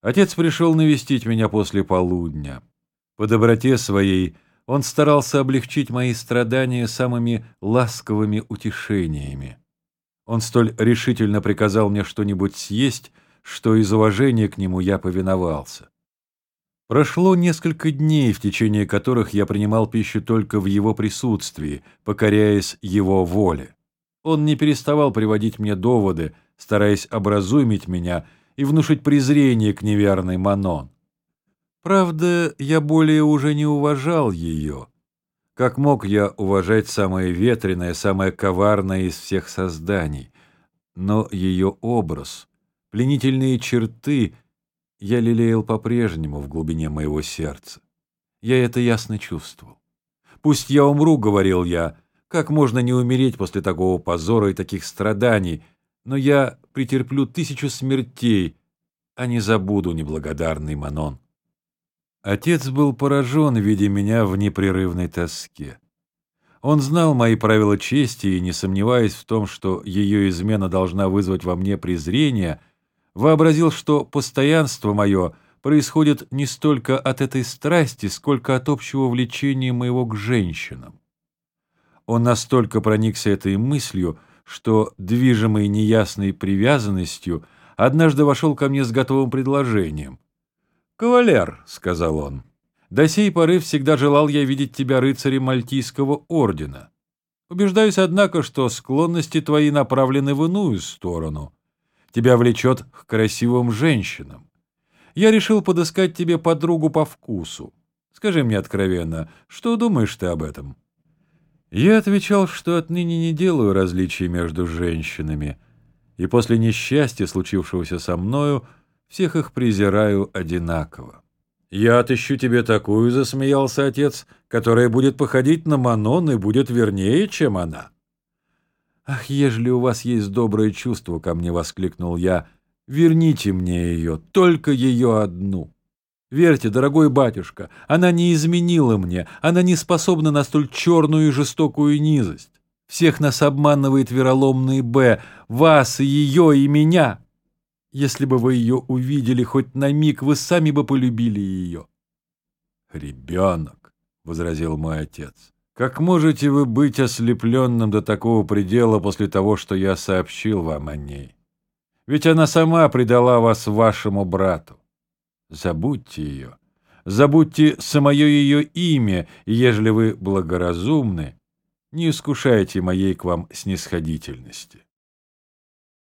Отец пришел навестить меня после полудня. По доброте своей он старался облегчить мои страдания самыми ласковыми утешениями. Он столь решительно приказал мне что-нибудь съесть, что из уважения к нему я повиновался. Прошло несколько дней, в течение которых я принимал пищу только в его присутствии, покоряясь его воле. Он не переставал приводить мне доводы, стараясь образумить меня и внушить презрение к неверной Манон. Правда, я более уже не уважал ее. Как мог я уважать самое ветреное, самое коварное из всех созданий? Но ее образ, пленительные черты я лелеял по-прежнему в глубине моего сердца. Я это ясно чувствовал. «Пусть я умру», — говорил я, — «как можно не умереть после такого позора и таких страданий, но я претерплю тысячу смертей, а не забуду неблагодарный Манон». Отец был поражен, видя меня в непрерывной тоске. Он знал мои правила чести и, не сомневаясь в том, что ее измена должна вызвать во мне презрение, вообразил, что постоянство мое происходит не столько от этой страсти, сколько от общего влечения моего к женщинам. Он настолько проникся этой мыслью, что, движимый неясной привязанностью, однажды вошел ко мне с готовым предложением — «Кавалер», — сказал он, — «до сей поры всегда желал я видеть тебя рыцарем Мальтийского ордена. Убеждаюсь, однако, что склонности твои направлены в иную сторону. Тебя влечет к красивым женщинам. Я решил подыскать тебе подругу по вкусу. Скажи мне откровенно, что думаешь ты об этом?» Я отвечал, что отныне не делаю различий между женщинами, и после несчастья, случившегося со мною, всех их презираю одинаково. «Я отыщу тебе такую», — засмеялся отец, «которая будет походить на Манон и будет вернее, чем она». «Ах, ежели у вас есть доброе чувство ко мне», — воскликнул я, — «верните мне ее, только ее одну». Верьте, дорогой батюшка, она не изменила мне, она не способна на столь черную и жестокую низость. Всех нас обманывает вероломный Б, вас и ее, и меня. Если бы вы ее увидели хоть на миг, вы сами бы полюбили ее. «Ребенок», — возразил мой отец, — «как можете вы быть ослепленным до такого предела после того, что я сообщил вам о ней? Ведь она сама предала вас вашему брату. Забудьте ее, забудьте самое ее имя, ежели вы благоразумны, не искушайте моей к вам снисходительности».